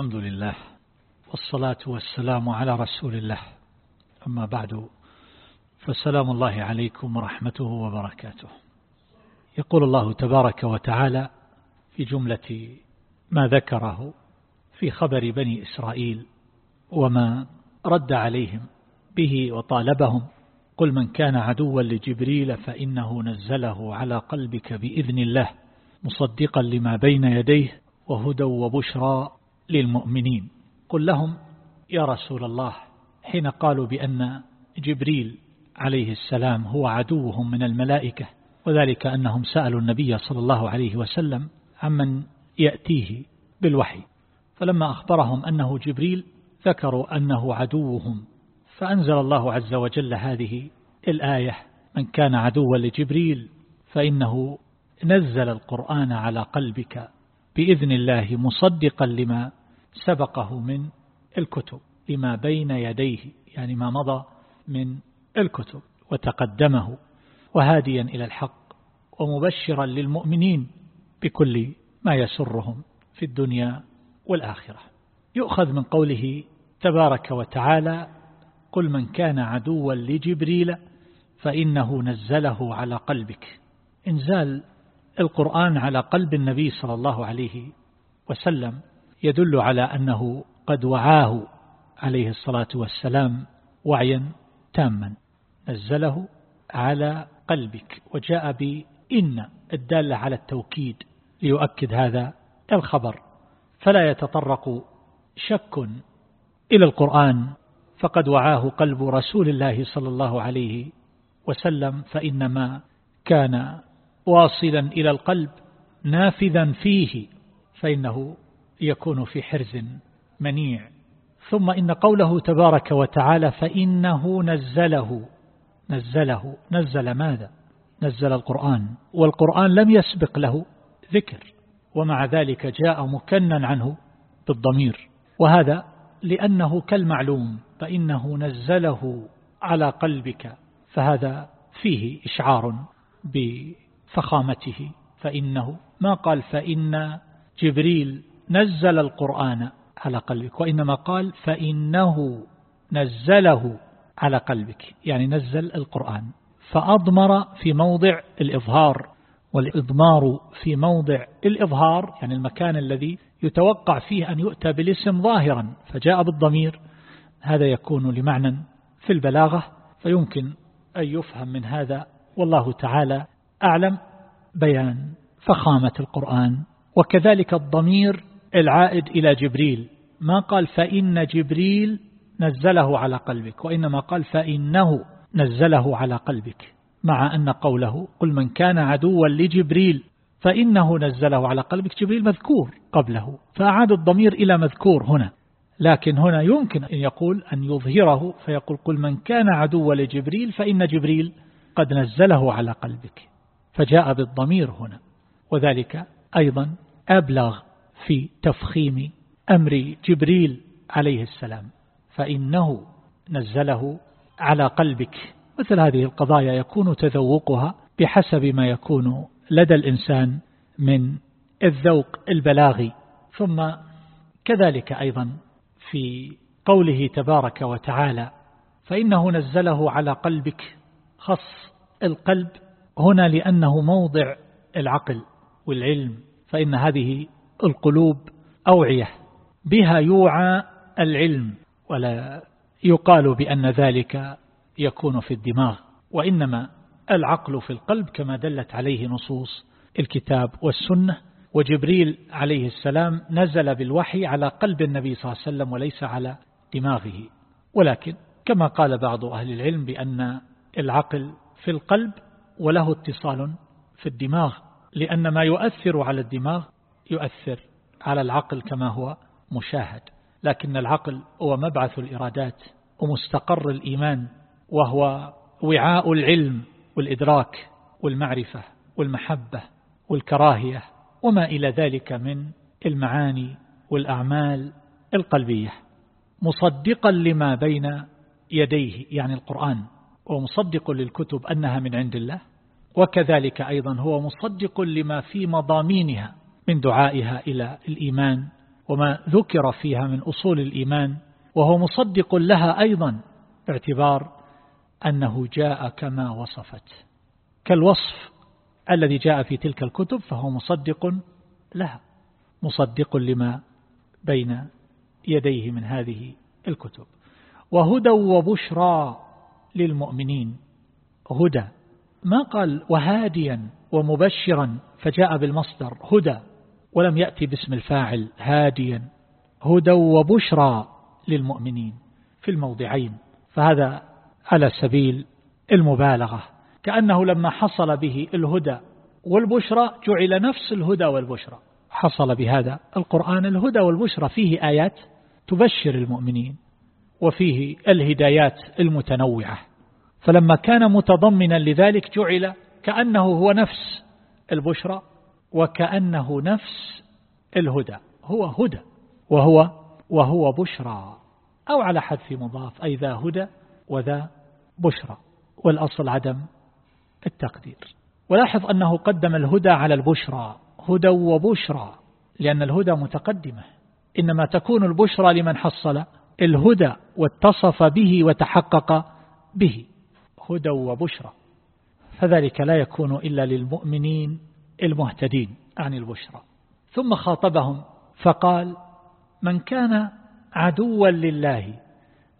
الحمد لله والصلاة والسلام على رسول الله. أما بعد فسلام الله عليكم ورحمته وبركاته. يقول الله تبارك وتعالى في جملة ما ذكره في خبر بني إسرائيل وما رد عليهم به وطالبهم قل من كان عدوا لجبريل فإنه نزله على قلبك بإذن الله مصدقا لما بين يديه وهدى وبشرى للمؤمنين. قل لهم يا رسول الله حين قالوا بأن جبريل عليه السلام هو عدوهم من الملائكة وذلك أنهم سألوا النبي صلى الله عليه وسلم عمن يأتيه بالوحي فلما أخبرهم أنه جبريل ذكروا أنه عدوهم فأنزل الله عز وجل هذه الآية من كان عدوا لجبريل فإنه نزل القرآن على قلبك بإذن الله مصدقا لما سبقه من الكتب لما بين يديه يعني ما مضى من الكتب وتقدمه وهاديا إلى الحق ومبشرا للمؤمنين بكل ما يسرهم في الدنيا والآخرة. يؤخذ من قوله تبارك وتعالى قل من كان عدوا لجبريل فإنه نزله على قلبك. إنزال القرآن على قلب النبي صلى الله عليه وسلم يدل على أنه قد وعاه عليه الصلاة والسلام وعيا تاما. نزله على قلبك وجاء بإن الدالة على التوكيد ليؤكد هذا الخبر. فلا يتطرق شك إلى القرآن. فقد وعاه قلب رسول الله صلى الله عليه وسلم فإنما كان واصلا إلى القلب نافذا فيه فإنه يكون في حرز منيع. ثم إن قوله تبارك وتعالى فإنه نزله. نزله. نزل ماذا؟ نزل القرآن. والقرآن لم يسبق له ذكر. ومع ذلك جاء مكنا عنه بالضمير. وهذا لأنه كالمعلوم فإنه نزله على قلبك. فهذا فيه إشعار بفخامته. فإنه ما قال فإن جبريل نزل القرآن على قلبك وإنما قال فإنه نزله على قلبك يعني نزل القرآن. فأضمر في موضع الإظهار والإضمار في موضع الإظهار يعني المكان الذي يتوقع فيه أن يؤتى بالاسم ظاهرا فجاء بالضمير هذا يكون لمعنى في البلاغة فيمكن أن يفهم من هذا والله تعالى أعلم بيان. فخامة القرآن وكذلك الضمير العائد إلى جبريل. ما قال فإن جبريل نزله على قلبك وإنما قال فإنه نزله على قلبك مع أن قوله قل من كان عدوا لجبريل فإنه نزله على قلبك جبريل مذكور قبله فأعاد الضمير إلى مذكور هنا. لكن هنا يمكن أن يقول أن يظهره فيقول قل من كان عدوا لجبريل فإن جبريل قد نزله على قلبك فجاء بالضمير هنا. وذلك أيضا أبلغ في تفخيم أمر جبريل عليه السلام فإنه نزله على قلبك. مثل هذه القضايا يكون تذوقها بحسب ما يكون لدى الإنسان من الذوق البلاغي. ثم كذلك أيضا في قوله تبارك وتعالى فإنه نزله على قلبك خص القلب. هنا لأنه موضع العقل والعلم فإن هذه القلوب أوعية بها يوعى العلم ولا يقال بأن ذلك يكون في الدماغ وإنما العقل في القلب كما دلت عليه نصوص الكتاب والسنة وجبريل عليه السلام نزل بالوحي على قلب النبي صلى الله عليه وسلم وليس على دماغه. ولكن كما قال بعض أهل العلم بأن العقل في القلب وله اتصال في الدماغ لأن ما يؤثر على الدماغ يؤثر على العقل كما هو مشاهد. لكن العقل هو مبعث الإرادات ومستقر الإيمان وهو وعاء العلم والإدراك والمعرفة والمحبة والكراهية وما إلى ذلك من المعاني والأعمال القلبية. مصدقا لما بين يديه يعني القرآن ومصدق للكتب أنها من عند الله وكذلك أيضا هو مصدق لما في مضامينها من دعائها إلى الإيمان وما ذكر فيها من أصول الإيمان وهو مصدق لها أيضا باعتبار أنه جاء كما وصفت. كالوصف الذي جاء في تلك الكتب فهو مصدق لها مصدق لما بين يديه من هذه الكتب. وهدى وبشرى للمؤمنين هدى. ما قال وهاديا ومبشرا فجاء بالمصدر هدى. ولم يأتي باسم الفاعل هاديا هدى وبشرى للمؤمنين في الموضعين. فهذا على سبيل المبالغة. كأنه لما حصل به الهدى والبشرى جعل نفس الهدى والبشرى. حصل بهذا القرآن الهدى والبشرى فيه آيات تبشر المؤمنين وفيه الهدايات المتنوعة. فلما كان متضمنا لذلك جعل كأنه هو نفس البشرى وكأنه نفس الهدى. هو هدى. وهو وهو بشرى. أو على حذف مضاف أي ذا هدى وذا بشرى. والأصل عدم التقدير. ولاحظ أنه قدم الهدى على البشرى. هدى وبشرى. لأن الهدى متقدمة. إنما تكون البشرى لمن حصل الهدى واتصف به وتحقق به. هدى وبشرى. فذلك لا يكون إلا للمؤمنين المهتدين عن البشرى. ثم خاطبهم فقال من كان عدوا لله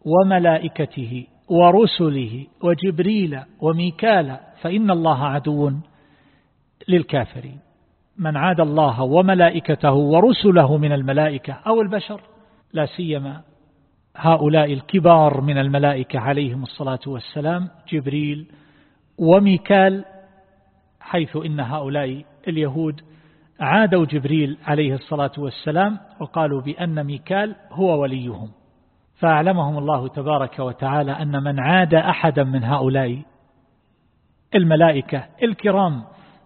وملائكته ورسله وجبريل وميكال فإن الله عدو للكافرين. من عاد الله وملائكته ورسله من الملائكة أو البشر لا سيما هؤلاء الكبار من الملائكة عليهم الصلاة والسلام جبريل وميكال حيث إن هؤلاء اليهود عادوا جبريل عليه الصلاة والسلام وقالوا بأن ميكال هو وليهم. فأعلمهم الله تبارك وتعالى أن من عاد أحدا من هؤلاء الملائكة الكرام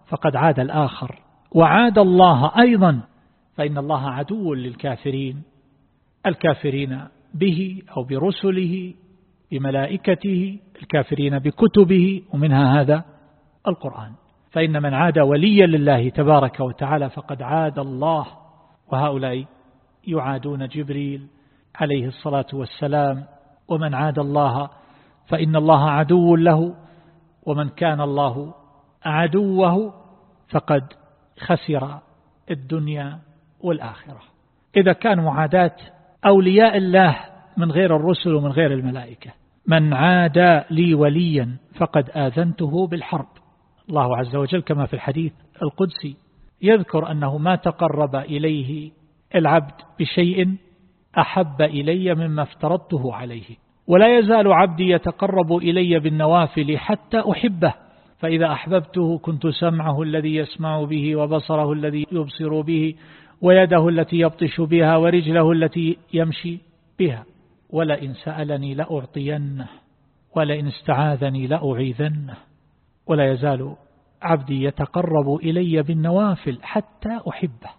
فقد عاد الآخر. وعاد الله أيضا فإن الله عدو للكافرين الكافرين به أو برسله بملائكته الكافرين بكتبه ومنها هذا القرآن. فإن من عاد وليا لله تبارك وتعالى فقد عاد الله. وهؤلاء يعادون جبريل عليه الصلاة والسلام. ومن عاد الله فإن الله عدو له ومن كان الله عدوه فقد خسر الدنيا والآخرة. إذا كان معاداة أولياء الله من غير الرسل ومن غير الملائكة. من عادى لي وليا فقد آذنته بالحرب. الله عز وجل كما في الحديث القدسي يذكر أنه ما تقرب إليه العبد بشيء أحب إلي مما افترضته عليه. ولا يزال عبدي يتقرب إلي بالنوافل حتى أحبه. فإذا أحببته كنت سمعه الذي يسمع به وبصره الذي يبصر به ويده التي يبطش بها ورجله التي يمشي بها. ولئن سألني لأعطينه ولئن استعاذني لأعيذنه. ولا يزال عبدي يتقرب إلي بالنوافل حتى أحبه.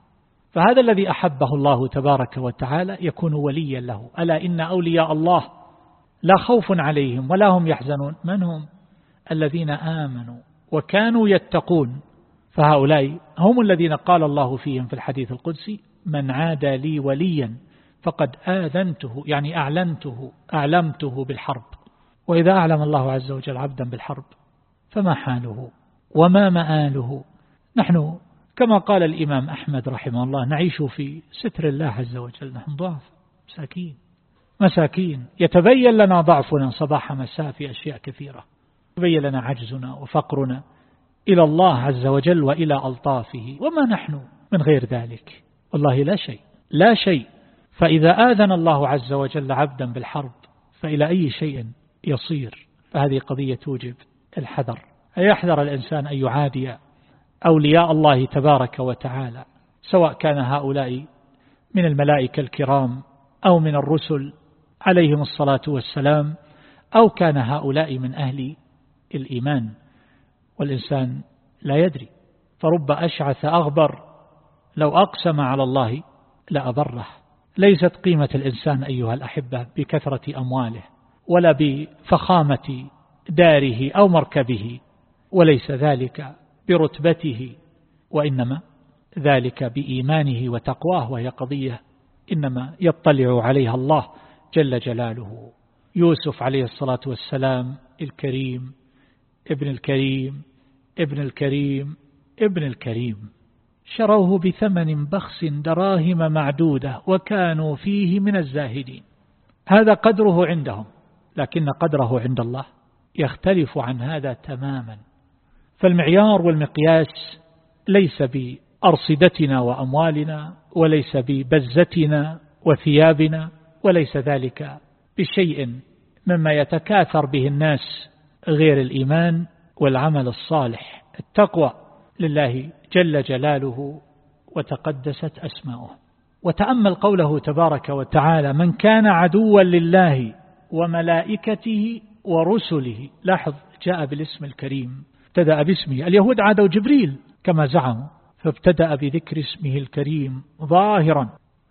فهذا الذي أحبه الله تبارك وتعالى يكون وليا له. ألا إن أولياء الله لا خوف عليهم ولا هم يحزنون. من هم؟ الذين آمنوا وكانوا يتقون. فهؤلاء هم الذين قال الله فيهم في الحديث القدسي من عادى لي وليا فقد آذنته. يعني أعلنته أعلمته بالحرب. وإذا أعلم الله عز وجل عبدا بالحرب فما حاله وما مآله. نحن كما قال الإمام أحمد رحمه الله نعيش في ستر الله عز وجل نحن ضعف مساكين مساكين. يتبين لنا ضعفنا صباح مساء في أشياء كثيرة. يتبين لنا عجزنا وفقرنا إلى الله عز وجل وإلى ألطافه. وما نحن من غير ذلك؟ والله لا شيء لا شيء. فإذا آذن الله عز وجل عبدا بالحرب فإلى أي شيء يصير؟ فهذه قضية توجب. الحذر يحذر الإنسان أن يعادي أولياء الله تبارك وتعالى سواء كان هؤلاء من الملائكة الكرام أو من الرسل عليهم الصلاة والسلام أو كان هؤلاء من أهل الإيمان. والإنسان لا يدري فرب أشعث أغبر لو أقسم على الله لأبره ليست قيمة الإنسان أيها الأحبة بكثرة أمواله ولا بفخامة داره أو مركبه وليس ذلك برتبته وإنما ذلك بإيمانه وتقواه وهي قضية إنما يطلع عليها الله جل جلاله. يوسف عليه الصلاة والسلام الكريم ابن الكريم ابن الكريم ابن الكريم. شروه بثمن بخس دراهم معدودة وكانوا فيه من الزاهدين. هذا قدره عندهم لكن قدره عند الله. يختلف عن هذا تماما. فالمعيار والمقياس ليس بأرصدتنا وأموالنا وليس ببزتنا وثيابنا وليس ذلك بشيء مما يتكاثر به الناس غير الإيمان والعمل الصالح. التقوى لله جل جلاله وتقدست أسماؤه. وتأمل قوله تبارك وتعالى من كان عدوا لله وملائكته ورسله. لاحظ جاء بالاسم الكريم. ابتدأ باسمه. اليهود عادوا جبريل كما زعموا فابتدأ بذكر اسمه الكريم ظاهرا.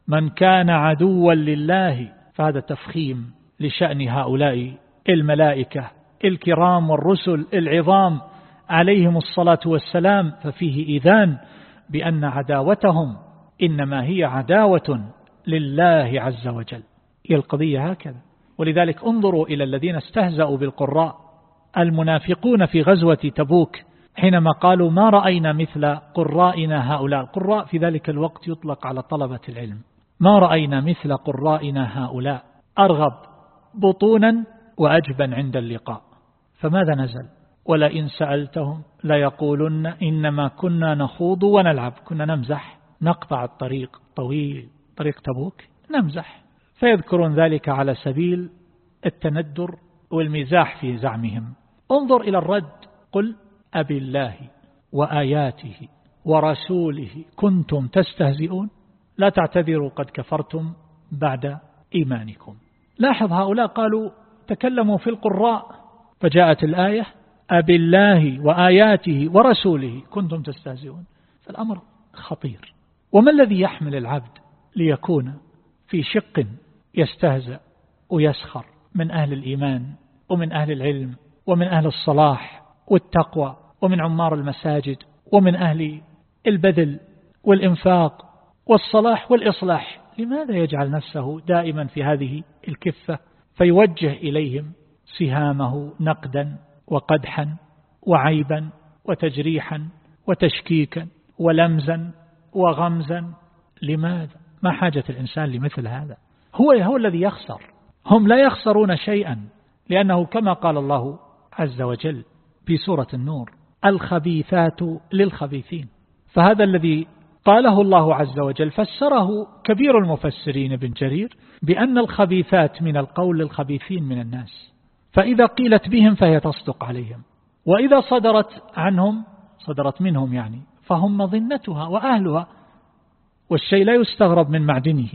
من كان عدوا لله فهذا تفخيم لشأن هؤلاء الملائكة. الكرام والرسل العظام عليهم الصلاة والسلام ففيه إذان بأن عداوتهم إنما هي عداوة لله عز وجل. هي القضية هكذا. ولذلك انظروا إلى الذين استهزأوا بالقراء المنافقون في غزوة تبوك حينما قالوا ما رأينا مثل قرائنا هؤلاء. القراء في ذلك الوقت يطلق على طلبة العلم. ما رأينا مثل قرائنا هؤلاء؟ أرغب بطونا وأجبا عند اللقاء. فماذا نزل؟ ولئن سألتهم ليقولن إنما كنا نخوض ونلعب. كنا نمزح. نقطع الطريق طويل. طريق تبوك نمزح. فيذكرون ذلك على سبيل التندر والمزاح في زعمهم. انظر إلى الرد. قل أبي الله وآياته ورسوله كنتم تستهزئون. لا تعتذروا قد كفرتم بعد إيمانكم. لاحظ هؤلاء قالوا تكلموا في القراء فجاءت الآية أبي الله وآياته ورسوله كنتم تستهزئون. فالأمر خطير. وما الذي يحمل العبد ليكون في شق يستهزأ ويسخر من أهل الإيمان ومن أهل العلم ومن أهل الصلاح والتقوى ومن عمار المساجد ومن أهل البذل والإنفاق والصلاح والإصلاح. لماذا يجعل نفسه دائما في هذه الكفة؟ فيوجه إليهم سهامه نقدا وقدحا وعيبا وتجريحا وتشكيكا ولمزا وغمزا. لماذا؟ ما حاجة الإنسان لمثل هذا؟ هو هو الذي يخسر. هم لا يخسرون شيئا لأنه كما قال الله عز وجل في سورة النور الخبيثات للخبيثين. فهذا الذي قاله الله عز وجل فسره كبير المفسرين ابن جرير بأن الخبيثات من القول للخبيثين من الناس. فإذا قيلت بهم فهي تصدق عليهم. وإذا صدرت عنهم صدرت منهم يعني فهم مظنتها وأهلها. والشيء لا يستغرب من معدنه.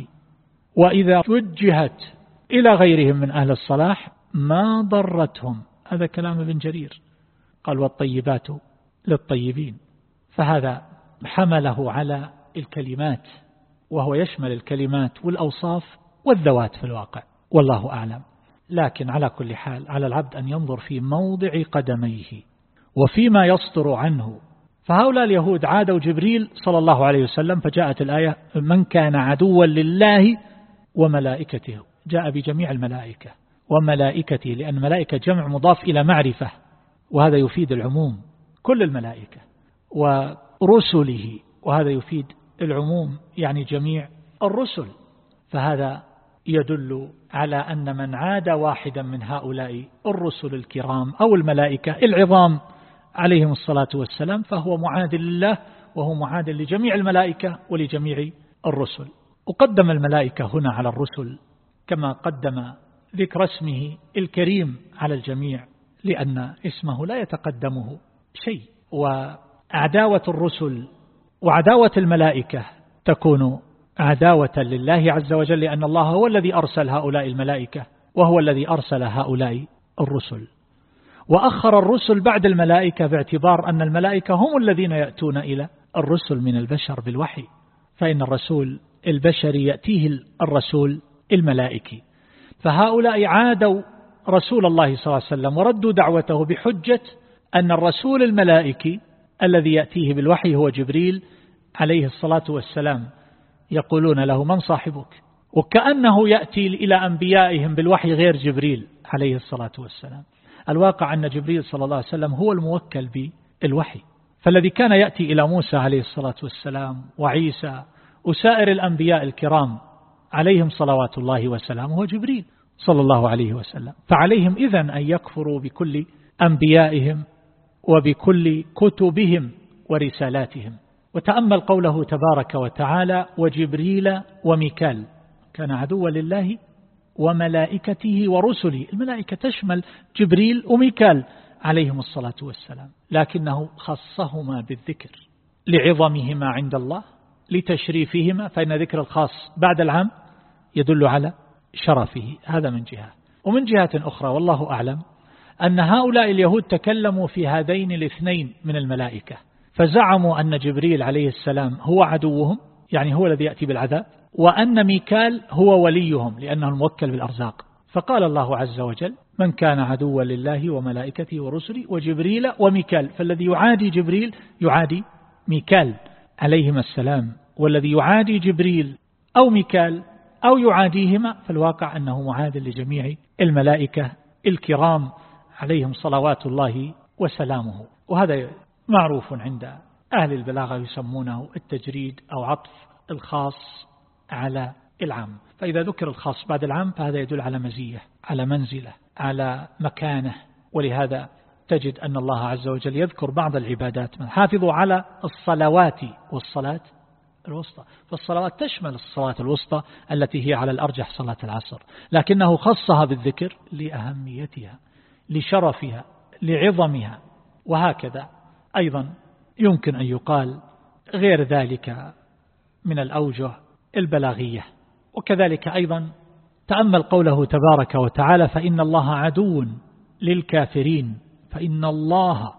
وإذا وجهت إلى غيرهم من أهل الصلاح ما ضرتهم. هذا كلام ابن جرير. قال والطيبات للطيبين. فهذا حمله على الكلمات وهو يشمل الكلمات والأوصاف والذوات في الواقع. والله أعلم. لكن على كل حال على العبد أن ينظر في موضع قدميه وفيما يصدر عنه. فهؤلاء اليهود عادوا جبريل صلى الله عليه وسلم فجاءت الآية من كان عدوا لله وملائكته. جاء بجميع الملائكة. وملائكته لأن ملائكة جمع مضاف إلى معرفة. وهذا يفيد العموم كل الملائكة. ورسله وهذا يفيد العموم يعني جميع الرسل. فهذا يدل على أن من عاد واحدا من هؤلاء الرسل الكرام أو الملائكة العظام عليهم الصلاة والسلام فهو معاد لله وهو معاد لجميع الملائكة ولجميع الرسل. وقدم الملائكة هنا على الرسل كما قدم ذكر اسمه الكريم على الجميع لأن اسمه لا يتقدمه شيء. وعداوة الرسل وعداوة الملائكة تكون عداوة لله عز وجل لأن الله هو الذي أرسل هؤلاء الملائكة وهو الذي أرسل هؤلاء الرسل. وأخر الرسل بعد الملائكة باعتبار أن الملائكة هم الذين يأتون إلى الرسل من البشر بالوحي. فإن الرسول البشري يأتيه الرسول الملائكي فهؤلاء عادوا رسول الله صلى الله عليه وسلم وردوا دعوته بحجة أن الرسول الملائكي الذي يأتيه بالوحي هو جبريل عليه الصلاة والسلام يقولون له من صاحبك؟ وكأنه يأتي إلى أنبيائهم بالوحي غير جبريل عليه الصلاة والسلام. الواقع أن جبريل صلى الله عليه وسلم هو الموكل بالوحي. فالذي كان يأتي إلى موسى عليه الصلاة والسلام وعيسى وسائر الأنبياء الكرام عليهم صلوات الله وسلامه هو جبريل صلى الله عليه وسلم. فعليهم إذن أن يكفروا بكل أنبيائهم وبكل كتبهم ورسالاتهم. وتأمل قوله تبارك وتعالى وجبريل وميكال كان عدوا لله وملائكته ورسله. الملائكة تشمل جبريل وميكال عليهم الصلاة والسلام لكنه خصهما بالذكر لعظمهما عند الله لتشريفهما فإن ذكر الخاص بعد العام يدل على شرفه. هذا من جهة. ومن جهة أخرى والله أعلم أن هؤلاء اليهود تكلموا في هذين الاثنين من الملائكة فزعموا أن جبريل عليه السلام هو عدوهم يعني هو الذي يأتي بالعذاب وأن ميكال هو وليهم لأنه الموكل بالأرزاق. فقال الله عز وجل من كان عدوا لله وملائكته ورسله وجبريل وميكال. فالذي يعادي جبريل يعادي ميكال عليهما السلام. والذي يعادي جبريل أو ميكال أو يعاديهما فالواقع أنه معاد لجميع الملائكة الكرام عليهم صلوات الله وسلامه. وهذا معروف عند أهل البلاغة يسمونه التجريد أو عطف الخاص على العام. فإذا ذكر الخاص بعد العام فهذا يدل على مزية على منزلة على مكانة. ولهذا تجد أن الله عز وجل يذكر بعض العبادات. من حافظوا على الصلوات والصلاة الوسطى. فالصلوات تشمل الصلاة الوسطى التي هي على الأرجح صلاة العصر. لكنه خصها بالذكر لأهميتها لشرفها لعظمها وهكذا. أيضا يمكن أن يقال غير ذلك من الأوجه البلاغية. وكذلك أيضا تأمل قوله تبارك وتعالى فإن الله عدو للكافرين فإن الله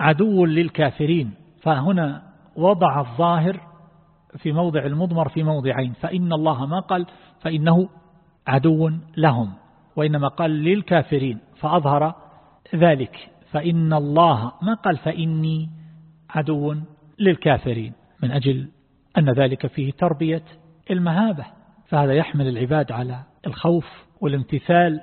عدو للكافرين. فهنا وضع الظاهر في موضع المضمر في موضعين. فإن الله ما قال فإنه عدو لهم وإنما قال للكافرين فأظهر ذلك. فإن الله ما قال فإني عدو للكافرين من أجل أن ذلك فيه تربية المهابة. فهذا يحمل العباد على الخوف والامتثال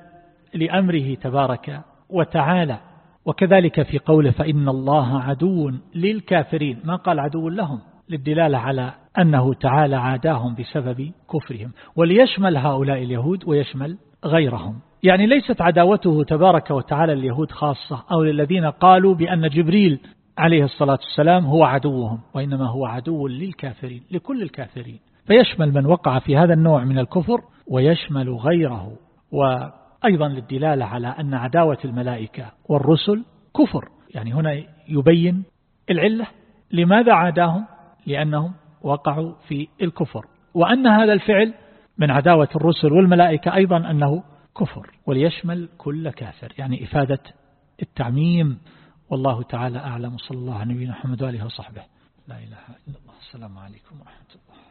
لأمره تبارك وتعالى. وكذلك في قوله فإن الله عدو للكافرين ما قال عدو لهم للدلالة على أنه تعالى عاداهم بسبب كفرهم. وليشمل هؤلاء اليهود ويشمل غيرهم. يعني ليست عداوته تبارك وتعالى اليهود خاصة أو للذين قالوا بأن جبريل عليه الصلاة والسلام هو عدوهم وإنما هو عدو للكافرين لكل الكافرين. فيشمل من وقع في هذا النوع من الكفر ويشمل غيره. وأيضا للدلالة على أن عداوة الملائكة والرسل كفر. يعني هنا يبين العلة. لماذا عاداهم؟ لأنهم وقعوا في الكفر. وأن هذا الفعل من عداوة الرسل والملائكة أيضا أنه كفر وليشمل كل كافر يعني إفادة التعميم. والله تعالى أعلم صلى الله عليه نبينا محمد وآله وصحبه. لا إله إلا الله. السلام عليكم ورحمة الله.